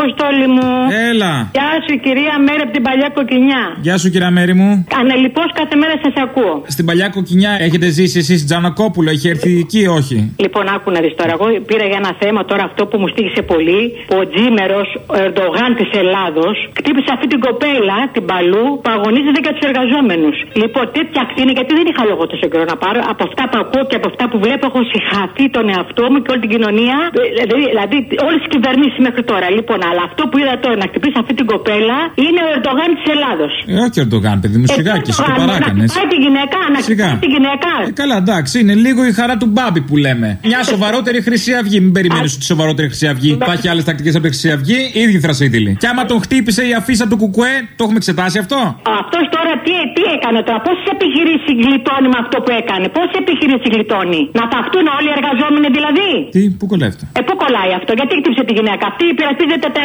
Αποστόλη μου. Έλα. Γεια σου, κυρία Μέρη από την παλιά κοκκινιά. Γεια σου, κυρία Μέρη μου. Ανελειπώς κάθε μέρα σας ακούω. Στην παλιά κοκκινιά έχετε ζήσει εσείς Τζανακόπουλο, έχει έρθει εκεί, όχι; Λοιπόν, άκου να δεις τώρα. Εγώ πήρα για ένα θέμα τώρα αυτό που μου στήχησε πολύ. Που ο Τζίμερος, ο Ερντογάν της Ελλάδος, χτύπησε αυτή την κοπέλα, την Παλού, που αγωνίζεται για τους εργαζόμενους. Λοιπόν, τέτοια ακτίνη, γιατί δεν είχα λόγο τόσο καιρό να πάρω. Από αυτά που ακούω και από αυτά που βλέπω, έχω συγχαθεί τον εαυτό μου και όλη την κοινωνία. Δηλαδή, δηλαδή όλες τις κυβερνήσεις μέχρι τώρα. Λοιπόν, αλλά αυτό που είδα τώρα να χτυπήσει αυτή την κοπέλα είναι ο Ερντογάν της Ελλάδος. Ε, όχι ο Ερντογάν, παιδί μου, σιγά και εσύ το παράκανε. Να τη γυναίκα, να Σιγά. τη γυναίκα. Ε, καλά, εντάξει, είναι λίγο η χαρά του Μπάμπη που λέμε. Μια σοβαρότερη Χρυσή Αυγή. Μην περιμένεις ότι η σοβαρότερη Χρυσή Αυγή θα έχει άλλες τακτικές από τη Χρυσή Αυγή, ίδιοι θρασίδηλοι. Και άμα τον χτύπησε η αφίσα του Κουκουέ, το έχουμε εξετάσει αυτό; Αυτός τώρα τι, τι έκανε τώρα, πόσε επιχειρήσει γλιτώνει με αυτό που έκανε, πόσε επιχειρήσει γλιτώνει; Να ταυτούν όλοι οι εργαζόμενοι δηλαδή; Τι, πού κολλεύτε. Ε, πού κολλάει αυτό, γιατί χτύπησε τη γυναίκα; Αυτή, υπερασπίζεται τα. τα, τα,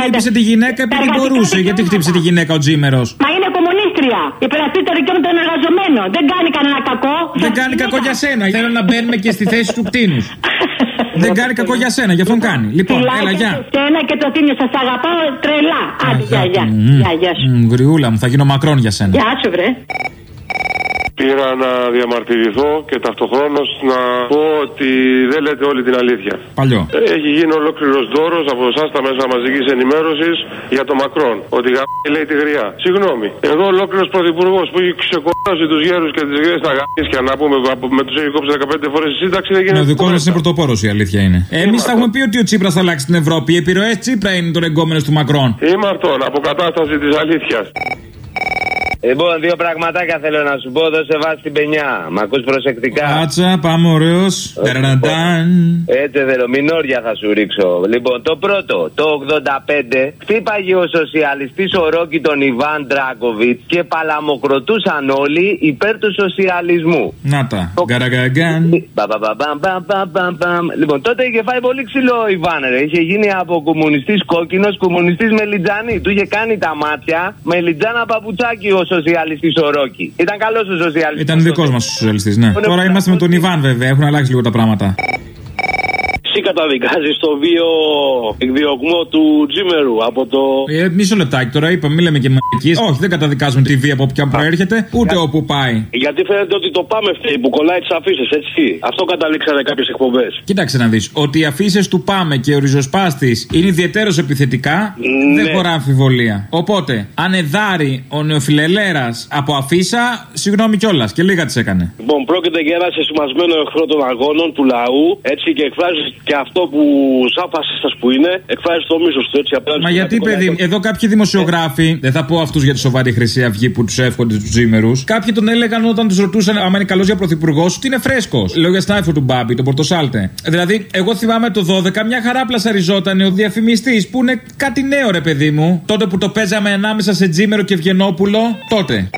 Χτύπησε τη γυναίκα επειδή εργατικά μπορούσε. Γιατί δικαιώματα. χτύπησε τη γυναίκα ο Τζίμερος; Μα είναι κομμουνίστρια. Υπερασπίζεται τα δικαιώματα των εργαζομένων. Δεν κάνει κανένα κακό. Δεν κάνει κακό για σένα. Θέλω να μπαίνουμε και στη θέση του κτίνου. Δεν κάνει κακό για σένα, γι' αυτόν κάνει. Λοιπόν, έλα, γεια. Και ένα και το θύμιο, σας αγαπάω τρελά. Άντε, γεια, γεια. Αγάπη μου, Γεια, γεια σου. μ, Γριούλα μου, θα γίνω μακρόν για σένα. Γεια σου, βρε. Πήρα να διαμαρτυρηθώ και ταυτοχρόνως να πω ότι δεν λέτε όλη την αλήθεια. Παλιό. Έχει γίνει ολόκληρος δώρος από εσάς τα μέσα μαζικής ενημέρωσης για το Μακρόν. Ότι γαμπή λέει τη γριά. Συγγνώμη. Εδώ ολόκληρος πρωθυπουργός που έχει ξεκολλάσει τους γέρους και τις γριέ στα γαμπίσια να πούμε από- με τους έχει κόψει 15 φορές η σύνταξη δεν Ναι, γίνεται. ο δικός μας κουβέντα. είναι πρωτοπόρος η αλήθεια είναι. Εμείς θα έχουμε πει ότι ο Τσίπρας θα αλλάξει την Ευρώπη. Οι επιρροές Τσίπρα είναι το εγκόμενο του Μακρόν. Είμαι αυτόν, αποκατάσταση της αλήθειας. Λοιπόν, δύο πραγματάκια θέλω να σου πω. Δώσε βάση στην πενιά. Μ' ακούς προσεκτικά. Άτσα, πάμε ωραίος. Τεραντάν. Έτσι θέλω, μινόρια θα σου ρίξω. Λοιπόν, το πρώτο, το 85, χτύπαγε ο σοσιαλιστής ο Ρόκι τον Ιβάν Ντράκοβιτς και παλαμοκροτούσαν όλοι υπέρ του σοσιαλισμού. Να τα. Γκαραγκαγκάν. Μπαμ-μπαμ-μπαμ-μπαμ-μπαμ. Λοιπόν, τότε είχε φάει πολύ ξύλο ο Ιβάν, ρε. Είχε γίνει από κομμουνιστής κόκκινος, κομμουνιστής μελιτζάνη. Του είχε κάνει τα μάτια μελιτζάνα παπουτσάκι ο σοσιαλιστής ο Ρόκι. Ήταν καλός ο σοσιαλιστής. Ήταν δικός μας ο σοσιαλιστής, ναι. Τώρα είμαστε με τον Ιβάν βέβαια, έχουν αλλάξει λίγο τα πράγματα. Εσύ καταδικάζεις το βίο εκδιωγμό του Τζίμερου από το. Ε, μισό λεπτάκι τώρα, είπα, μην λέμε και μαγική. Όχι, δεν καταδικάζουμε τη βία από όποια προέρχεται, ούτε όπου πάει. Γιατί φαίνεται ότι το πάμε φταίει που κολλάει τις αφήσεις, έτσι. Αυτό καταλήξανε κάποιες εκπομπές. Κοίταξε να δεις. Ότι οι αφήσεις του Πάμε και ο ριζοσπάστης είναι ιδιαίτερως επιθετικά, Ναι. δεν χωρά αμφιβολία. Οπότε, αν εδάρει ο νεοφιλελέρας από αφίσα, συγγνώμη κιόλας και λίγα τι έκανε. Λοιπόν, πρόκειται για ένα σεσημασμένο εχθρό των αγώνων του λαού, έτσι και εκφράζει και αυτό που σαν φασίστα που είναι, εκφράζεις το μίσος του έτσι απέναντι Μα στην γιατί, κατοικία παιδί, των- εδώ κάποιοι δημοσιογράφοι, δεν θα πω αυτούς για τη σοβαρή Χρυσή Αυγή που τους εύχονται τους τζίμερους, κάποιοι τον έλεγαν όταν τους ρωτούσαν αν είναι καλός για πρωθυπουργός ότι είναι φρέσκος. Λέω για στάφο του Μπάμπη, τον Πορτοσάλτε. Δηλαδή, εγώ θυμάμαι το 12 μια χαρά πλασαριζόταν ο διαφημιστής που είναι κάτι νέο, ρε παιδί μου. Τότε που το παίζαμε ανάμεσα σε τζίμερο και Ευγενόπουλο, τότε.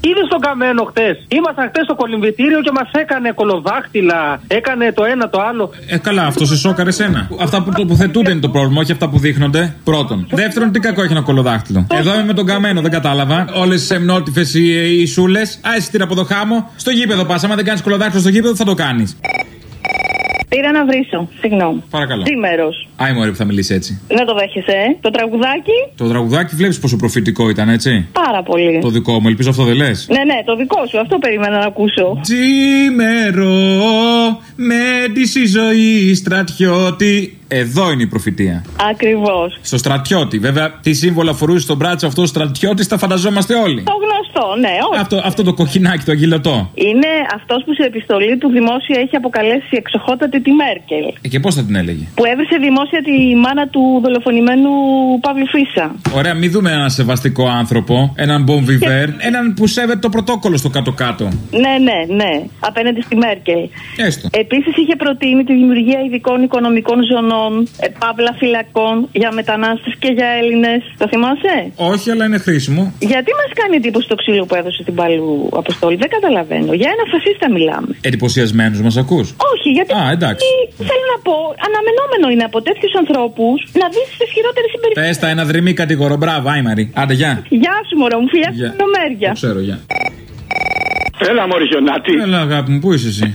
Είδες τον καμένο χτες; Ήμασταν χτες στο κολυμβητήριο και μας έκανε κολοδάχτυλα. Έκανε το ένα το άλλο. Ε, καλά, αυτό σε σόκαρε σένα. Αυτά που τοποθετούνται είναι το πρόβλημα, όχι αυτά που δείχνονται. Πρώτον. Δεύτερον, τι κακό έχει ένα κολοδάχτυλο. Εδώ είμαι με τον καμένο, δεν κατάλαβα. Όλες τις εμνότυφε οι, οι σούλες. Α, εσύ την από το χάμο. Στο γήπεδο πας. Άμα δεν κάνεις κολοδάχτυλο στο γήπεδο, θα το κάνεις. Πήρα να βρίσω. Συγγνώμη. Παρακαλώ. Σήμερα. Άι μωρέ που θα μιλήσει έτσι. Δεν το δέχεσαι, ε; Το τραγουδάκι. Το τραγουδάκι βλέπεις πόσο προφητικό ήταν, έτσι; Πάρα πολύ. Το δικό μου, ελπίζω αυτό δεν λες. Ναι, ναι, το δικό σου. Αυτό περίμενα να ακούσω. Τζίμερο με τη ζωή στρατιώτη. Εδώ είναι η προφητεία. Ακριβώς. Στο στρατιώτη. Βέβαια, τι σύμβολα φορούσε στον μπράτσο αυτό ο στρατιώτης, τα φανταζόμαστε όλοι. Το γνωστό, ναι. όχι. Αυτό, αυτό το κοκκινάκι, το αγγυλωτό. Είναι αυτός που σε επιστολή του δημόσια έχει αποκαλέσει εξοχότατη τη Μέρκελ. Ε, και πώς θα την έλεγε; Που έβρισε δημόσια τη μάνα του δολοφονημένου Παύλου Φίσα. Ωραία, μην δούμε έναν σεβαστικό άνθρωπο, έναν bon vivant, έναν που σέβεται το πρωτόκολλο στο κάτω-κάτω. Ναι, ναι, ναι. Απέναντι στη Μέρκελ. Έστω. Επίσης είχε προτείνει τη δημιουργία ειδικών οικονομικών ζωνών, ε, παύλα φυλακών για μετανάστες και για Έλληνες. Το θυμάσαι; Όχι, αλλά είναι χρήσιμο. Γιατί μας κάνει εντύπωση το ξύλο που έδωσε την Παλού Αποστόλη, δεν καταλαβαίνω. Για ένα φασίστα μιλάμε. Εντυπωσιασμένους μας ακούς; Όχι, γιατί. Α, εντάξει. Θέλω να πω, αναμενόμενο είναι από τέτοιους ανθρώπους να δεις τις χειρότερες συμπεριφορέ. Πες τα ένα δρυμή κατηγορό. Μπράβο, Άιμαρη. Άντε, γεια. Γεια σου, μωρό μου, φιλιά Γεια. σου, νομέρια. Το ξέρω, γεια. Έλα, Μωρή Χιονάτη. Έλα, αγάπη μου, πού είσαι εσύ;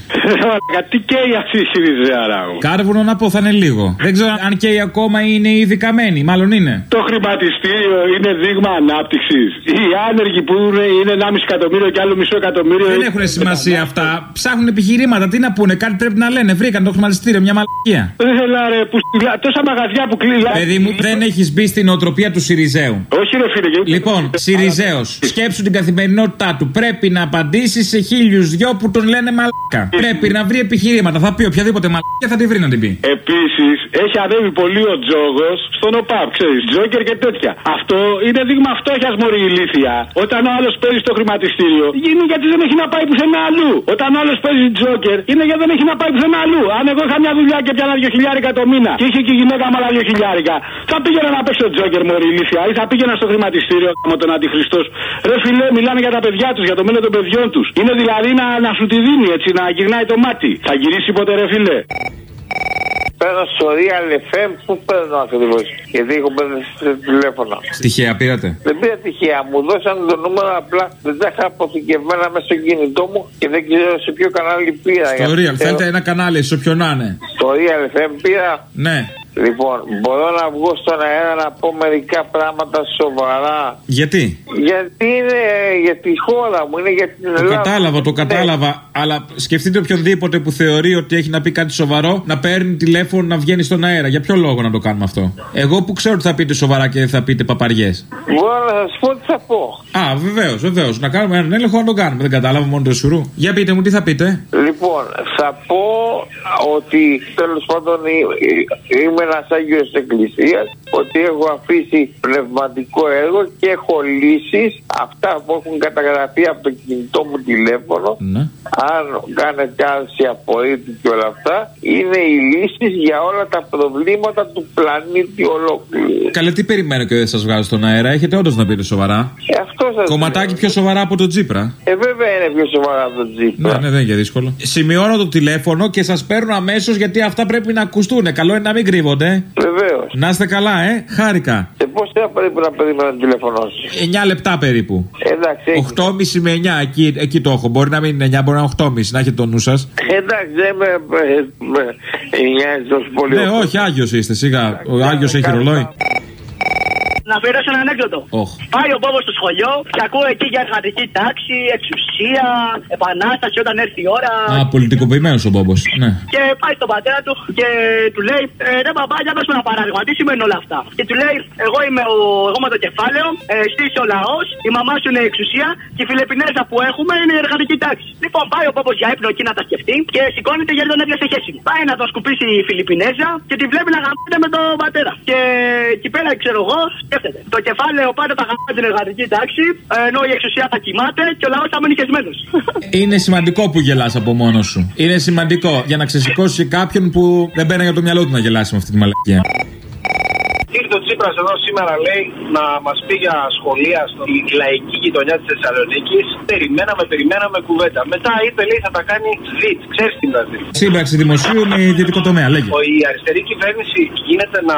Τι καίει αυτή η Σιριζέα, μου. Κάρβουνο να πω θα είναι λίγο. Δεν ξέρω αν καίει ακόμα ή είναι ήδη καμένη. Μάλλον είναι. Το χρηματιστήριο είναι δείγμα ανάπτυξης. Οι άνεργοι που είναι, είναι 1,5 εκατομμύριο και άλλο μισό εκατομμύριο. Δεν έχουν σημασία αυτά. Ψάχνουν επιχειρήματα. Τι να πούνε, κάτι πρέπει να λένε. Βρήκαν το χρηματιστήριο, μια μαλακία. Έλα ρε, που στυλά- τόσα μαγαζιά που κλείνουν. Παιδί μου, δεν έχεις μπει στην οτροπία του Σιριζέου. Όχι, ρε φίλε. γιατί- Λοιπόν, Σιριζέος, σκέψου την καθημερινότητά του. Πρέπει να απαντήσει σε χίλιους δυο που τον λένε μαλάκα. Πρέπει να βρει επιχειρήματα. Θα πει οποιαδήποτε μαλάκα θα τη βρει να την πει. Επίσης, έχει ανέβει πολύ ο τζόγος στον ΟΠΑΠ, ξέρεις, τζόκερ και τέτοια. Αυτό είναι δείγμα φτώχειας μωρή ηλίθια. Όταν ο άλλος παίζει στο χρηματιστήριο, είναι γιατί δεν έχει να πάει πουθενά αλλού. Όταν ο άλλος παίζει τζόκερ, είναι γιατί δεν έχει να πάει πουθενά αλλού. Αν εγώ είχα μια δουλειά και πιάνα δύο χιλιάρικα το μήνα και είχε και η γυναίκα μου άλλα δύο χιλιάρικα, θα πήγαινα να παίξω τζόκερ μωρή ηλίθια ή θα πήγαινα στο χρηματιστήριο με τον αντιχριστός. Ρε φιλέ, μιλάνε για τα παιδιά τους, για το μέλλον των παιδιών τους. Είναι δηλαδή να, να σου τη δίνει έτσι, να γυρνάει το μάτι. Θα γυρίσει ποτέ, ρε φιλέ. Παίρνω στο Real FM, πού παίρνω ακριβώς. Γιατί έχω μπερδευτεί στο τηλέφωνο. Τυχαία πήρατε; Δεν πήρα τυχαία, μου δώσαν το νούμερο απλά. Δεν τα είχα αποθηκευμένα μέσα στο κινητό μου και δεν ξέρω σε ποιο κανάλι πήρα. Στο γιατί Real, ξέρω- θέλετε ένα κανάλι, σε όποιον να είναι. Στο Real FM πήρα. Ναι. Λοιπόν, μπορώ να βγω στον αέρα να πω μερικά πράγματα σοβαρά. Γιατί; Γιατί είναι για τη χώρα μου, είναι για την Το Ελλάδα. κατάλαβα, το κατάλαβα. Αλλά σκεφτείτε οποιονδήποτε που θεωρεί ότι έχει να πει κάτι σοβαρό να παίρνει τηλέφωνο να βγαίνει στον αέρα. Για ποιο λόγο να το κάνουμε αυτό; Εγώ που ξέρω ότι θα πείτε σοβαρά και δεν θα πείτε παπαριές. Μπορώ να σας πω τι θα πω. Α, βεβαίως, βεβαίως. Να κάνουμε έναν έλεγχο να το κάνουμε. Δεν κατάλαβα μόνο το σουρού. Για πείτε μου, τι θα πείτε; Λοιπόν, θα πω ότι τέλος πάντων ε, είμαι ένας Άγιος Εκκλησίας, ότι έχω αφήσει πνευματικό έργο και έχω λύσεις αυτά που έχουν καταγραφεί από το κινητό μου τηλέφωνο. Ναι. Αν κάνετε άρση απορρίτου και όλα αυτά, είναι οι λύσεις για όλα τα προβλήματα του πλανήτη ολόκληρου. Καλέ, τι περιμένω και δεν σας βγάζω στον αέρα; Έχετε όντως να πείτε σοβαρά; Ε, αυτό σας Κομματάκι λέω. πιο σοβαρά από το Τζίπρα. Ε, βέβαια είναι πιο σοβαρά από τον Τζίπρα. Ναι, ναι, δεν είναι και δύσκολο. Σημειώνω το τηλέφωνο και σας παίρνω αμέσως γιατί αυτά πρέπει να ακουστούν. Καλό είναι να μην κρύβονται. Βεβαίως. Να είστε καλά, ε. Χάρηκα. Σε πόση ώρα πρέπει να περιμένω το τηλέφωνο σου. 9 λεπτά περίπου. Εντάξει, έχει. 8.30 με 9, εκεί, εκεί το έχω. Μπορεί να μην είναι 9, μπορεί να είναι 8.30, να έχετε το νου σας. Εντάξει, δεν με, με, με νοιάζει τόσο πολύ. Ναι, όχι, Άγιος είστε, σιγά. Ο Άγιος έχει ρολόι. Να περάσω ένα ανέκδοτο. Όχ. Πάει ο Μπόμπος στο σχολείο και ακούω εκεί για εργατική τάξη, εξουσία, επανάσταση όταν έρθει η ώρα. Α, πολιτικοποιημένος ο Μπόμπος. Ναι. Και πάει στον πατέρα του και του λέει: ε, Ρε μπαμπά, για δώσουμε ένα παράδειγμα. Τι σημαίνουν όλα αυτά; Και του λέει: Εγώ είμαι, ο, εγώ είμαι το κεφάλαιο, ε, εσύ είσαι ο λαός, η μαμά σου είναι η εξουσία και η Φιλιππινέζα που έχουμε είναι η εργατική τάξη. Λοιπόν, πάει ο Μπόμπος για ύπνο εκεί να τα σκεφτεί και σηκώνεται γιατί τον έπιασε χέση. Πάει να το σκουπίσει η Φιλιππινέζα και τη βλέπει να γαμπάται με τον πατέρα. Και εκεί πέρα, ξέρω εγώ, σκέφτεται. Το κεφάλαιο πάντα τα γαμπάει την εργατική τάξη, ενώ η εξουσία θα κοιμάται και ο λαός θα μείνει χεσμένο. Είναι σημαντικό που γελάς από μόνος σου. Είναι σημαντικό για να ξεσηκώσει και κάποιον που δεν παίρνει για το μυαλό του να γελάσει με αυτή τη μαλακία. Ήρθε ο Τσίπρας εδώ σήμερα, λέει, να μας πει για σχολεία στην λαϊκή γειτονιά της Θεσσαλονίκης. Περιμέναμε, περιμέναμε κουβέντα. Μετά είπε, λέει, θα τα κάνει ΔΙΤ. Ξέρεις τι είναι ΔΙΤ. Σύμπραξη δημοσίου με ιδιωτικό τομέα, λέγε. Ο- Η αριστερή κυβέρνηση γίνεται να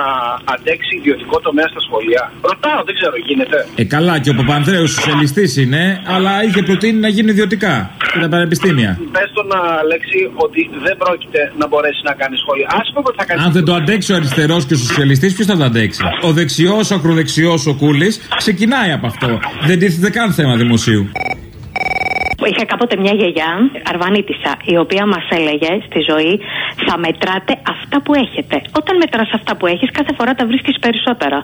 αντέξει ιδιωτικό τομέα στα σχολεία. Ρωτάω, δεν ξέρω, γίνεται. Ε, καλά, και ο Παπανδρέου σοσιαλιστής είναι, αλλά είχε προτείνει να γίνει ιδιωτικά και τα πανεπιστήμια. Πες τον Αλέξη ότι δεν πρόκειται να μπορέσει να κάνει σχολεία. Α πούμε ότι θα κάνει. Αν δεν το αντέξει ο αριστερός και ο σοσιαλιστής, ποιος θα το αντέξει; Ο δεξιός, ο ακροδεξιός, ο κούλης ξεκινάει από αυτό. Δεν τίθεται καν θέμα δημοσίου. Είχα κάποτε μια γιαγιά, αρβανίτισσα, η οποία μας έλεγε στη ζωή θα μετράτε αυτά που έχετε. Όταν μετράς αυτά που έχεις, κάθε φορά τα βρίσκεις περισσότερα.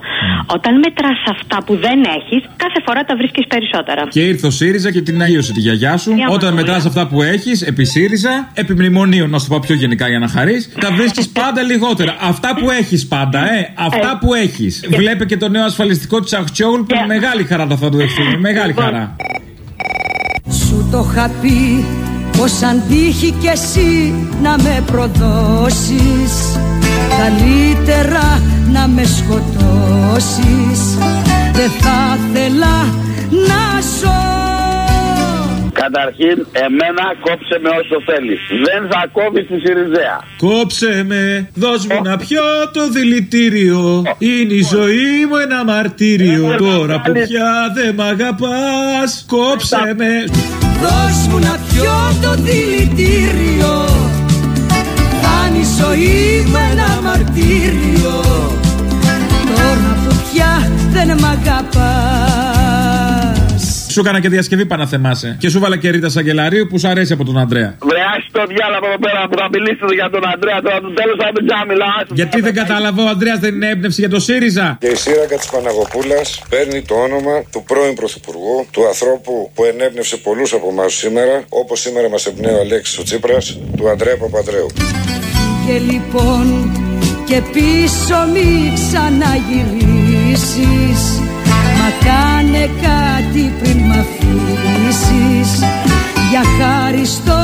Όταν μετράς αυτά που δεν έχεις, κάθε φορά τα βρίσκεις περισσότερα. Και ήρθε ο ΣΥΡΙΖΑ και την αγίωσε τη γιαγιά σου. Για Όταν μας, μετράς αυτά που έχεις, επί ΣΥΡΙΖΑ, επί μνημονίων, να σου το πω πιο γενικά για να χαρείς, τα βρίσκεις πάντα λιγότερα. Αυτά που έχεις πάντα, ε. Αυτά Ε. που έχεις. Βλέπει και το νέο ασφαλιστικό της Αχτσιόγλ που με μεγάλη χαρά το θα του δεχτούμε. Μεγάλη χαρά. Σου το είχα πει πως αν τύχει κι εσύ να με προδώσεις Καλύτερα να με σκοτώσεις. Δεν θα ήθελα να ζω Καταρχήν, εμένα κόψε με όσο θέλει. Δεν θα κόβει τη Σιριζέα. Κόψε με, δώσ' μου να πιω το δηλητήριο. Είναι η ζωή μου ένα μαρτύριο. Τώρα που πια δεν μ' αγαπάς, κόψε με. Δώσ' μου να πιω το δηλητήριο Κάνει η ζωή μου ένα μαρτύριο Τώρα που πια δεν μ' αγαπάς Σου έκανα και διασκευή πάνω να θεμάσαι. Και σου βάλα και ρίτα Σαγκελαρίου που σου αρέσει από τον Αντρέα. Βρε, άσχη το διάλογο εδώ πέρα που θα μιλήσετε για τον Αντρέα. Τώρα του τέλος θα μην τζάμιλα. Γιατί δεν κατάλαβα ο Αντρέας δεν είναι έμπνευση για το ΣΥΡΙΖΑ. Και η σύραγγα τη Παναγοπούλα παίρνει το όνομα του πρώην Πρωθυπουργού, του ανθρώπου που ενέπνευσε πολλούς από εμάς σήμερα, όπως σήμερα μας εμπνέει ο Αλέξης ο Τσίπρας, του Αντρέα Παπαντρέου. Και λοιπόν και πίσω μη ξαναγυρίσεις Μα κάνε κάτι πριν μ' αφήσεις Για χάρη στο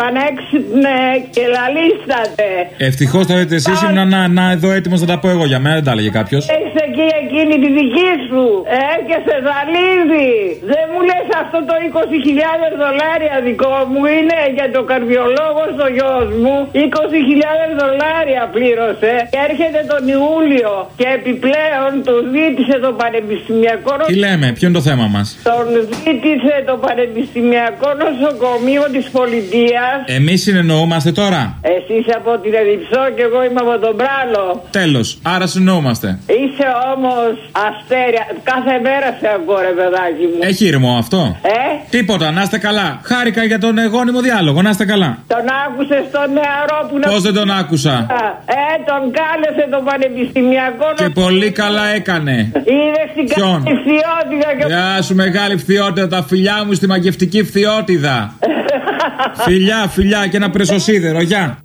Έλα, πανέξυπνε και λαλίστατε. Ευτυχώς θα δείτε εσείς ήμουν να, να εδώ έτοιμος να τα πω εγώ για μένα, δεν τα έλεγε κάποιος. Έχεις εκεί εκείνη τη δική σου. Ε, και σε ζαλίζει. Δεν μου λες αυτό το 20.000 δολάρια δικό μου είναι για το καρδιολόγο στο γιος μου. 20.000 δολάρια πλήρωσε. Και έρχεται τον Ιούλιο. Και επιπλέον του ζήτησε το πανεπιστημιακό Τι λέμε, ποιο είναι το θέμα μας; Τον ζήτησε το Πανεπιστημιακό Νοσοκομείο της Πολιτείας Εμείς συνεννοούμαστε τώρα; Εσύ είσαι από την Εδιψό και εγώ είμαι από τον Πράλο Τέλος, άρα συνεννοούμαστε. Είσαι όμως αστέρια Κάθε μέρα σε ακούω ρε παιδάκι μου Έχει ήρμο αυτό; Ε, Τίποτα, να είστε καλά. Χάρηκα για τον εγώνιμο διάλογο, να είστε καλά. τον άκουσες τον νεαρό που να... Πώς δεν τον άκουσα; Ε, τον κάλεσε το Πανεπιστημιακό Και πολύ καλά έκανε. Είδες την Ποιον; καλή φθιότητα και... Γεια σου μεγάλη φθιότητα, τα φιλιά μου στη μαγευτική φθιότητα. φιλιά, φιλιά και ένα πρεσοσίδερο, γεια.